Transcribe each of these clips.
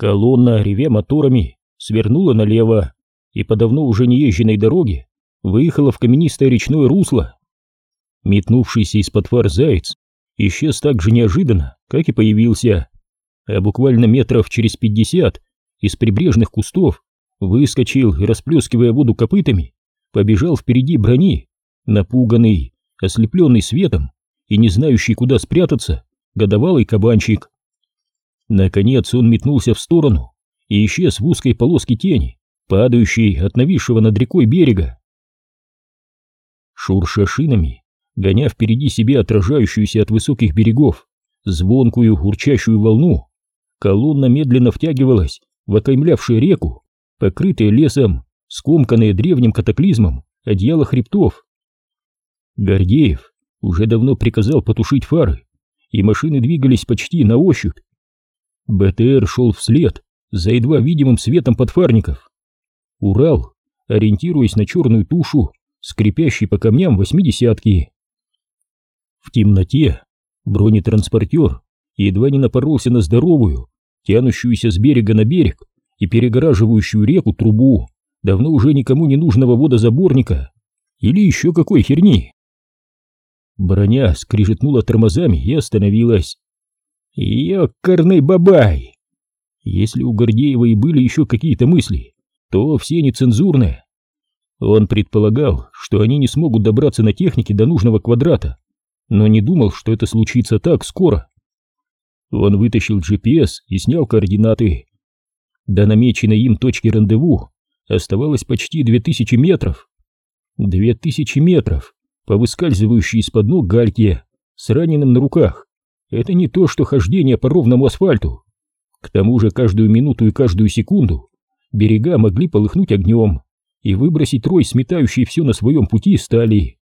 Колонна, ревя моторами, свернула налево и по давно уже неезженной дороге выехала в каменистое речное русло. Метнувшийся из-под фар заяц исчез так же неожиданно, как и появился, а буквально метров через пятьдесят из прибрежных кустов выскочил и, расплескивая воду копытами, побежал впереди брони, напуганный, ослепленный светом и не знающий, куда спрятаться, годовалый кабанчик. Наконец он метнулся в сторону и исчез в узкой полоске тени, падающей от нависшего над рекой берега. Шурша шинами, гоня впереди себя отражающуюся от высоких берегов звонкую урчащую волну, колонна медленно втягивалась в окаймлявшую реку, покрытые лесом, скомканные древним катаклизмом одеяло хребтов. Гордеев уже давно приказал потушить фары, и машины двигались почти на ощупь. БТР шел вслед за едва видимым светом подфарников. Урал, ориентируясь на черную тушу, скрипящий по камням восьмидесятки. В темноте бронетранспортер едва не напоролся на здоровую, тянущуюся с берега на берег и перегораживающую реку трубу давно уже никому не нужного водозаборника или еще какой херни. Броня скрижетнула тормозами и остановилась. Ёкарный бабай! Если у Гордеева и были еще какие-то мысли, то все нецензурные. Он предполагал, что они не смогут добраться на технике до нужного квадрата, но не думал, что это случится так скоро. Он вытащил GPS и снял координаты. До намеченной им точки рандеву оставалось почти две тысячи метров. Две тысячи метров по выскальзывающей из-под ног гальке с раненым на руках. Это не то, что хождение по ровному асфальту. К тому же каждую минуту и каждую секунду берега могли полыхнуть огнем и выбросить рой, сметающий все на своем пути стали.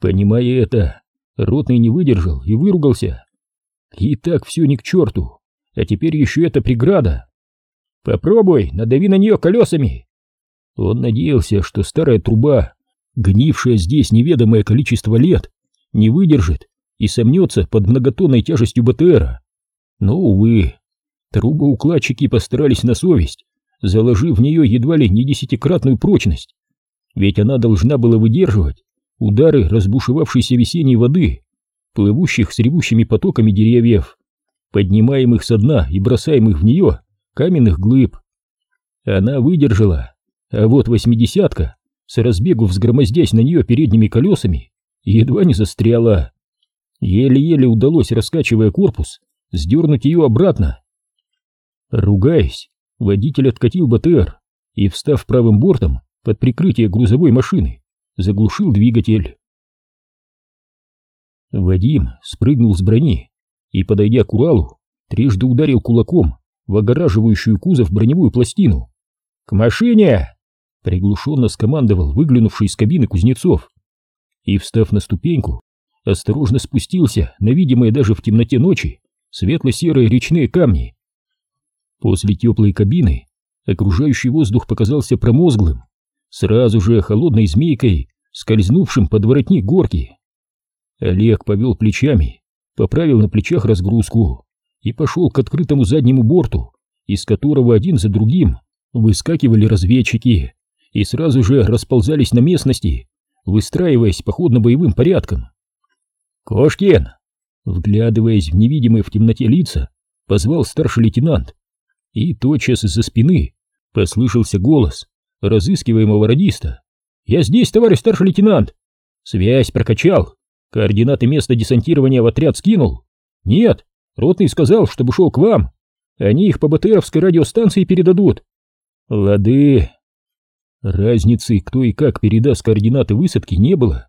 Понимая это, Ротный не выдержал и выругался. И так все ни к черту, а теперь еще эта преграда. Попробуй, надави на нее колесами. Он надеялся, что старая труба, гнившая здесь неведомое количество лет, не выдержит и сомнется под многотонной тяжестью БТРа. Но, увы, трубоукладчики постарались на совесть, заложив в нее едва ли не десятикратную прочность, ведь она должна была выдерживать удары разбушевавшейся весенней воды, плывущих с ревущими потоками деревьев, поднимаемых со дна и бросаемых в нее каменных глыб. Она выдержала, а вот восьмидесятка, с разбегу взгромоздясь на нее передними колесами, едва не застряла. Еле-еле удалось, раскачивая корпус, сдернуть ее обратно. Ругаясь, водитель откатил БТР и, встав правым бортом под прикрытие грузовой машины, заглушил двигатель. Вадим спрыгнул с брони и, подойдя к Уралу, трижды ударил кулаком в огораживающую кузов броневую пластину. «К машине!» — приглушенно скомандовал выглянувший из кабины Кузнецов. И, встав на ступеньку, осторожно спустился на видимые даже в темноте ночи светло-серые речные камни. После теплой кабины окружающий воздух показался промозглым, сразу же холодной змейкой, скользнувшим под воротник горки. Олег повел плечами, поправил на плечах разгрузку и пошел к открытому заднему борту, из которого один за другим выскакивали разведчики и сразу же расползались на местности, выстраиваясь походно-боевым порядком. «Кошкин!» Вглядываясь в невидимые в темноте лица, позвал старший лейтенант, и тотчас из-за спины послышался голос разыскиваемого радиста. «Я здесь, товарищ старший лейтенант!» «Связь прокачал, координаты места десантирования в отряд скинул?» «Нет, Ротный сказал, чтобы шел к вам. Они их по БТРовской радиостанции передадут. Лады. Разницы, кто и как передаст координаты высадки, не было.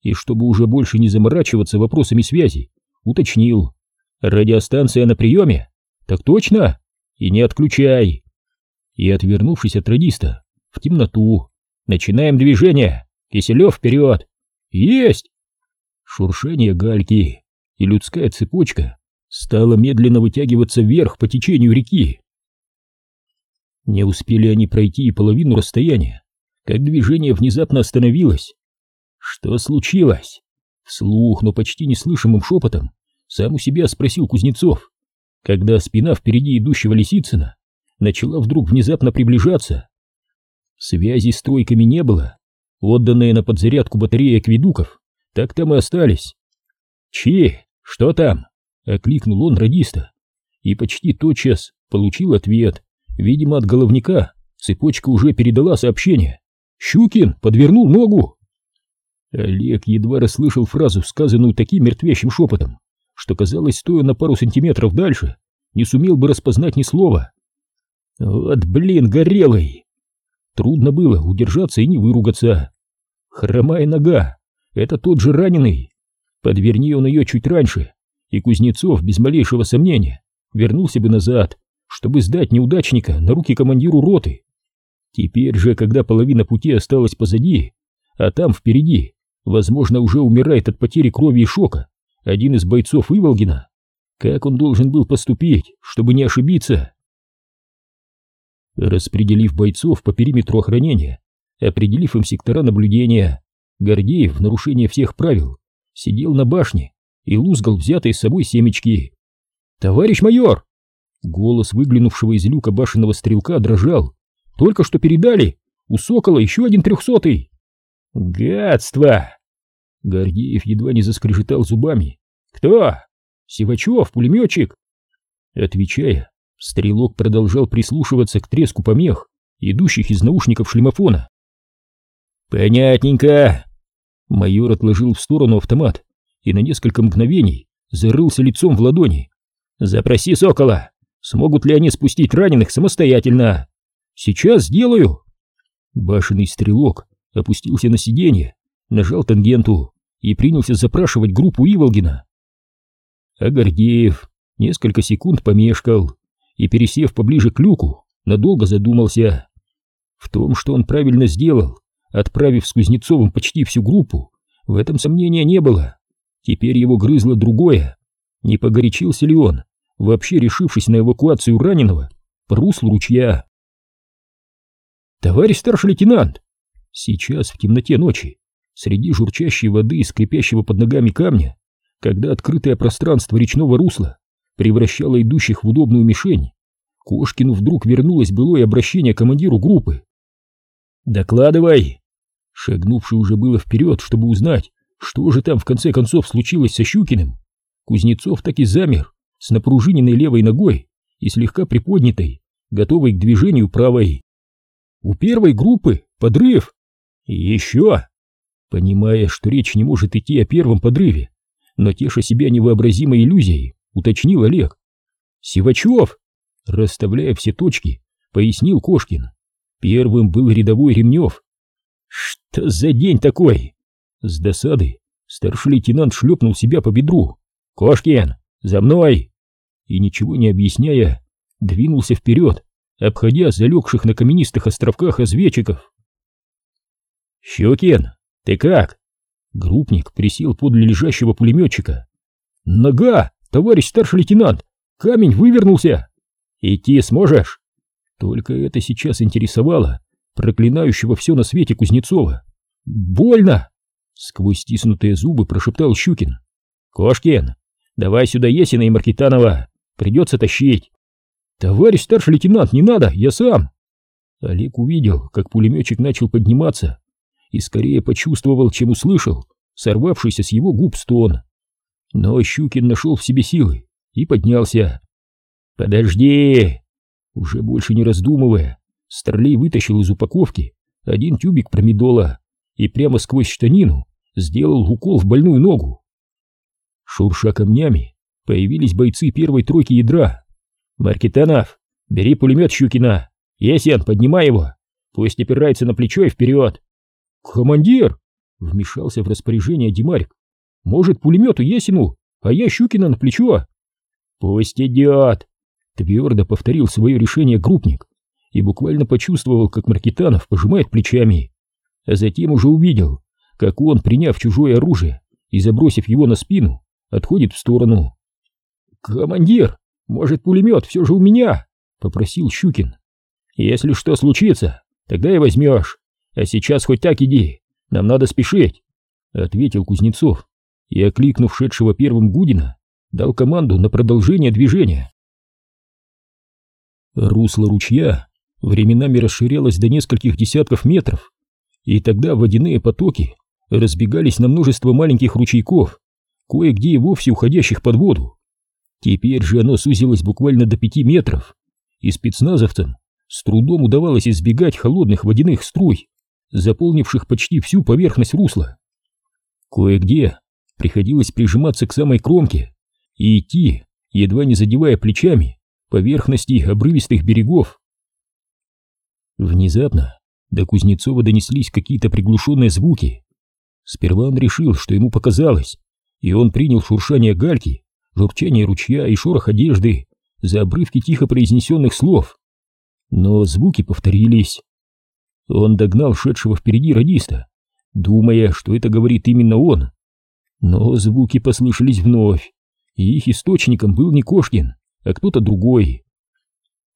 И чтобы уже больше не заморачиваться вопросами связи, уточнил. Радиостанция на приеме? Так точно? И не отключай. И, отвернувшись от радиста, в темноту. Начинаем движение. Киселев вперед. Есть! Шуршение гальки и людская цепочка стала медленно вытягиваться вверх по течению реки. Не успели они пройти и половину расстояния, как движение внезапно остановилось. Что случилось? Вслух, но почти неслышимым шепотом, сам у себя спросил Кузнецов. когда спина впереди идущего Лисицына начала вдруг внезапно приближаться. Связи с тройками не было, отданные на подзарядку батареи акведуков, так там и остались. «Чи, что там?» — окликнул он радиста, и почти тотчас получил ответ, видимо, от головника, цепочка уже передала сообщение. «Щукин подвернул ногу!» Олег едва расслышал фразу, сказанную таким мертвящим шепотом, что, казалось, стоя на пару сантиметров дальше, не сумел бы распознать ни слова. «Вот блин, горелый!» Трудно было удержаться и не выругаться. Хромая нога — это тот же раненый. Подверни он ее чуть раньше, и Кузнецов, без малейшего сомнения, вернулся бы назад, чтобы сдать неудачника на руки командиру роты. Теперь же, когда половина пути осталась позади, а там впереди Возможно, уже умирает от потери крови и шока один из бойцов Иволгина. Как он должен был поступить, чтобы не ошибиться? Распределив бойцов по периметру охранения, определив им сектора наблюдения, Гордеев в нарушение всех правил сидел на башне и лузгал взятые с собой семечки. «Товарищ майор!» Голос выглянувшего из люка башенного стрелка дрожал. «Только что передали! У Сокола еще один трехсотый!» «Гадство!» Гордеев едва не заскрежетал зубами. «Кто?» «Сивачев, пулеметчик!» Отвечая, стрелок продолжал прислушиваться к треску помех, идущих из наушников шлемофона. «Понятненько!» Майор отложил в сторону автомат и на несколько мгновений зарылся лицом в ладони. «Запроси Сокола! Смогут ли они спустить раненых самостоятельно?» «Сейчас сделаю!» Башенный стрелок опустился на сиденье, нажал тангенту и принялся запрашивать группу Иволгина. А Гордеев несколько секунд помешкал и, пересев поближе к люку, надолго задумался. В том, что он правильно сделал, отправив с Кузнецовым почти всю группу, в этом сомнения не было. Теперь его грызло другое. Не погорячился ли он, вообще решившись на эвакуацию раненого по руслу ручья? «Товарищ старший лейтенант!» Сейчас, в темноте ночи, среди журчащей воды и скрипящего под ногами камня, когда открытое пространство речного русла превращало идущих в удобную мишень, Кошкину вдруг вернулось былое обращение командиру группы. «Докладывай!» Шагнувший уже было вперед, чтобы узнать, что же там в конце концов случилось со Щукиным, Кузнецов так и замер, с напружиненной левой ногой и слегка приподнятой, готовой к движению правой. «У первой группы подрыв!» Еще, понимая, что речь не может идти о первом подрыве, но теша себя невообразимой иллюзией, уточнил Олег. Сивачев, расставляя все точки, пояснил Кошкин. Первым был рядовой Ремнев. Что за день такой? С досады старший лейтенант шлепнул себя по бедру. Кошкин, за мной! И ничего не объясняя, двинулся вперед, обходя залегших на каменистых островках разведчиков. «Щукин, ты как?» Группник присел подле лежащего пулеметчика. «Нога, товарищ старший лейтенант! Камень вывернулся! Идти сможешь?» Только это сейчас интересовало проклинающего все на свете Кузнецова. «Больно!» Сквозь стиснутые зубы прошептал Щукин. «Кошкин, давай сюда Есина и Маркитанова, придется тащить!» «Товарищ старший лейтенант, не надо, я сам!» Олег увидел, как пулеметчик начал подниматься, и скорее почувствовал, чем услышал, сорвавшийся с его губ стон. Но Щукин нашел в себе силы и поднялся. «Подожди!» Уже больше не раздумывая, Старлей вытащил из упаковки один тюбик промедола и прямо сквозь штанину сделал укол в больную ногу. Шурша камнями, появились бойцы первой тройки ядра. «Маркетанов, бери пулемет Щукина! Есен, поднимай его! Пусть опирается на плечо и вперед! «Командир!» — вмешался в распоряжение Димарик. «Может, пулемету Есину, а я Щукина на плечо?» «Пусть идет!» — твердо повторил свое решение группник и буквально почувствовал, как Маркитанов пожимает плечами, а затем уже увидел, как он, приняв чужое оружие и забросив его на спину, отходит в сторону. «Командир, может, пулемет все же у меня?» — попросил Щукин. «Если что случится, тогда и возьмешь. А сейчас хоть так иди, нам надо спешить, ответил Кузнецов и, окликнув шедшего первым Гудина, дал команду на продолжение движения. Русло ручья временами расширялось до нескольких десятков метров, и тогда водяные потоки разбегались на множество маленьких ручейков, кое-где и вовсе уходящих под воду. Теперь же оно сузилось буквально до пяти метров, и спецназовцам с трудом удавалось избегать холодных водяных струй, заполнивших почти всю поверхность русла. Кое-где приходилось прижиматься к самой кромке и идти, едва не задевая плечами, поверхности обрывистых берегов. Внезапно до Кузнецова донеслись какие-то приглушенные звуки. Сперва он решил, что ему показалось, и он принял шуршание гальки, журчание ручья и шорох одежды за обрывки тихо произнесенных слов. Но звуки повторились. Он догнал шедшего впереди радиста, думая, что это говорит именно он. Но звуки послышались вновь, и их источником был не Кошкин, а кто-то другой.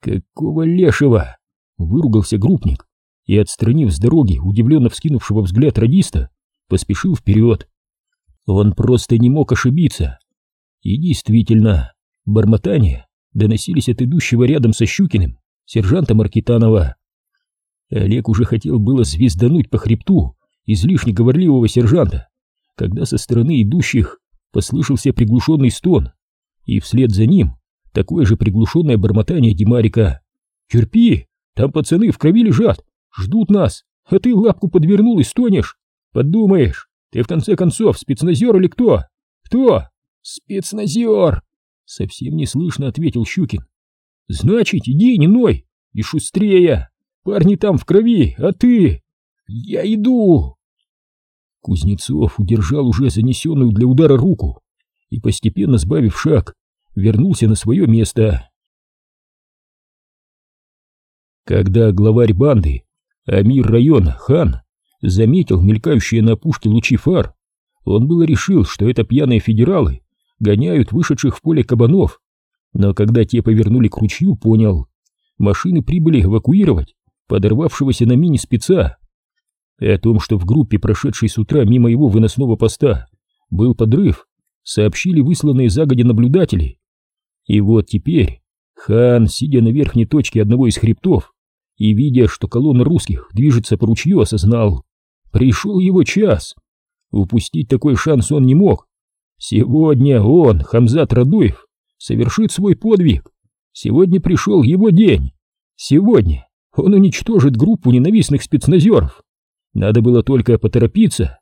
«Какого лешего!» — выругался группник и, отстранив с дороги удивленно вскинувшего взгляд радиста, поспешил вперед. Он просто не мог ошибиться. И действительно, бормотания доносились от идущего рядом со Щукиным сержанта Маркитанова. Олег уже хотел было звездануть по хребту излишне говорливого сержанта, когда со стороны идущих послышался приглушенный стон, и вслед за ним такое же приглушенное бормотание Димарика. «Терпи, там пацаны в крови лежат, ждут нас, а ты лапку подвернул и стонешь. Подумаешь, ты в конце концов спецназер или кто? Кто? Спецназер!» Совсем не слышно ответил Щукин. «Значит, иди, не ной, и шустрее! Парни там в крови, а ты...» «Я иду!» Кузнецов удержал уже занесенную для удара руку и, постепенно сбавив шаг, вернулся на свое место. Когда главарь банды, Амир района, хан, заметил мелькающие на пушке лучи фар, он было решил, что это пьяные федералы гоняют вышедших в поле кабанов, но когда те повернули к ручью, понял, машины прибыли эвакуировать подорвавшегося на мини спеца. О том, что в группе, прошедшей с утра мимо его выносного поста, был подрыв, сообщили высланные загодя наблюдатели. И вот теперь хан, сидя на верхней точке одного из хребтов и видя, что колонна русских движется по ручью, осознал, пришел его час. Упустить такой шанс он не мог. Сегодня он, Хамзат Радуев, совершит свой подвиг. Сегодня пришел его день. Сегодня он уничтожит группу ненавистных спецназеров. Надо было только поторопиться.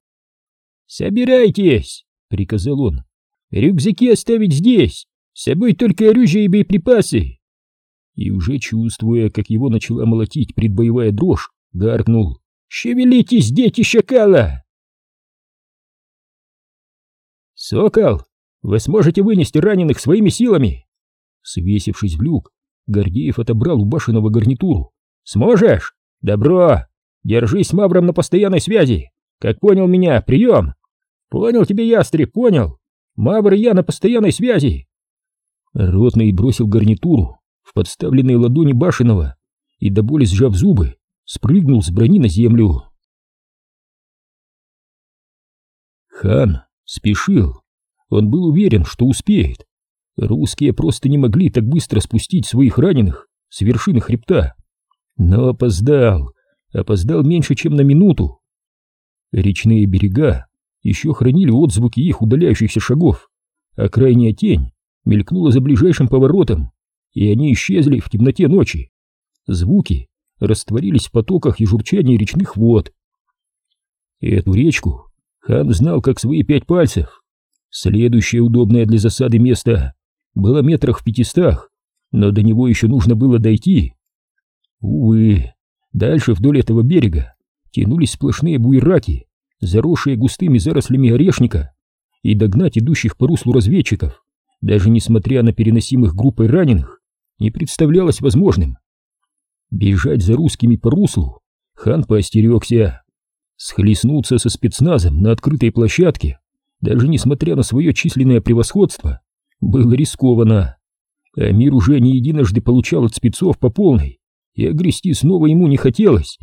«Собирайтесь!» — приказал он. «Рюкзаки оставить здесь! С собой только оружие и боеприпасы!» И уже чувствуя, как его начала молотить предбоевая дрожь, гаркнул. «Шевелитесь, дети шакала!» «Сокол, вы сможете вынести раненых своими силами?» Свесившись в люк, Гордеев отобрал у башенного гарнитуру. «Сможешь? Добро! Держись Мавром на постоянной связи! Как понял меня, прием!» «Понял тебе, ястреб, понял! Мавр и я на постоянной связи!» Ротный бросил гарнитуру в подставленные ладони Башенного и до боли сжав зубы, спрыгнул с брони на землю. Хан спешил. Он был уверен, что успеет. Русские просто не могли так быстро спустить своих раненых с вершины хребта. Но опоздал, опоздал меньше, чем на минуту. Речные берега еще хранили отзвуки их удаляющихся шагов, а крайняя тень мелькнула за ближайшим поворотом, и они исчезли в темноте ночи. Звуки растворились в потоках и журчании речных вод. Эту речку хан знал как свои пять пальцев. Следующее удобное для засады место было метрах в пятистах, но до него еще нужно было дойти. Увы, дальше вдоль этого берега тянулись сплошные буераки, заросшие густыми зарослями орешника, и догнать идущих по руслу разведчиков, даже несмотря на переносимых группой раненых, не представлялось возможным. Бежать за русскими по руслу хан поостерегся. Схлестнуться со спецназом на открытой площадке, даже несмотря на свое численное превосходство, было рискованно. Амир уже не единожды получал от спецов по полной, и огрести снова ему не хотелось.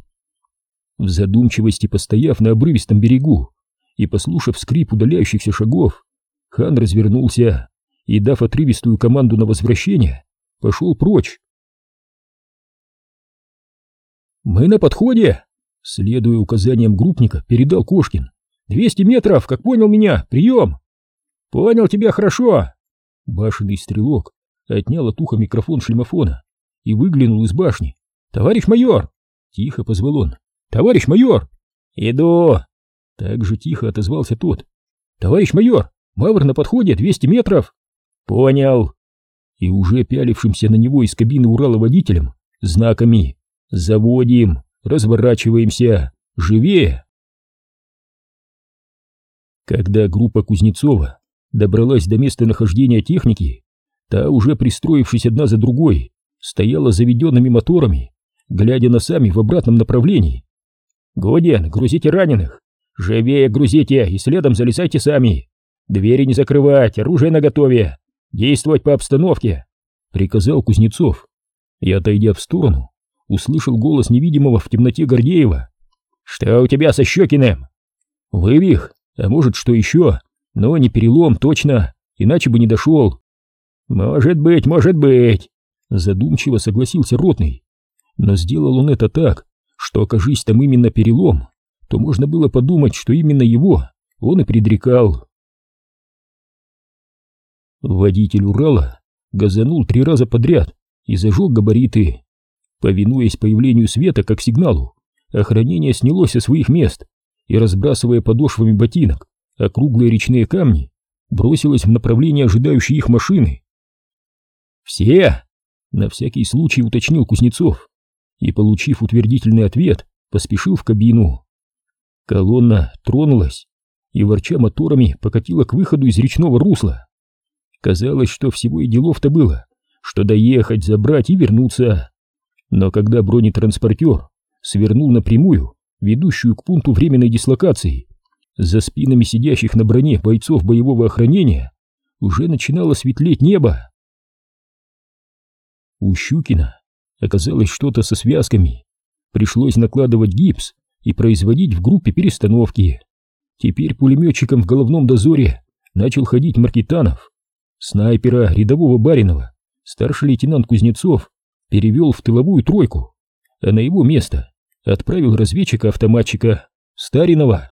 В задумчивости постояв на обрывистом берегу и послушав скрип удаляющихся шагов, хан развернулся и, дав отрывистую команду на возвращение, пошел прочь. «Мы на подходе!» Следуя указаниям группника, передал Кошкин. «Двести метров, как понял меня, прием!» «Понял тебя хорошо!» Башенный стрелок отнял от уха микрофон шлемофона и выглянул из башни. «Товарищ майор!» — тихо позвал он. «Товарищ майор!» «Иду!» Так же тихо отозвался тот. «Товарищ майор, Мавр на подходе, двести метров!» «Понял!» И уже пялившимся на него из кабины Урала водителем знаками «Заводим! Разворачиваемся! Живее!» Когда группа Кузнецова добралась до места нахождения техники, та, уже пристроившись одна за другой, стояла заведенными моторами, глядя на сами в обратном направлении. «Годен, грузите раненых! Живее грузите и следом залезайте сами! Двери не закрывать, оружие наготове! Действовать по обстановке!» — приказал Кузнецов. И, отойдя в сторону, услышал голос невидимого в темноте Гордеева. «Что у тебя со Щекиным?» «Вывих, а может, что еще, но не перелом, точно, иначе бы не дошел». «Может быть, может быть», — задумчиво согласился Ротный. Но сделал он это так, что, окажись там именно перелом, то можно было подумать, что именно его он и предрекал. Водитель Урала газанул три раза подряд и зажег габариты. Повинуясь появлению света как сигналу, охранение снялось со своих мест и, разбрасывая подошвами ботинок округлые речные камни, бросилось в направлении ожидающей их машины. «Все!» — на всякий случай уточнил Кузнецов и, получив утвердительный ответ, поспешил в кабину. Колонна тронулась и, ворча моторами, покатила к выходу из речного русла. Казалось, что всего и делов-то было, что доехать, забрать и вернуться. Но когда бронетранспортер свернул напрямую, ведущую к пункту временной дислокации, за спинами сидящих на броне бойцов боевого охранения уже начинало светлеть небо. У Щукина оказалось что-то со связками. Пришлось накладывать гипс и производить в группе перестановки. Теперь пулеметчиком в головном дозоре начал ходить Маркитанов. Снайпера рядового Баринова старший лейтенант Кузнецов перевел в тыловую тройку, а на его место отправил разведчика-автоматчика Старинова.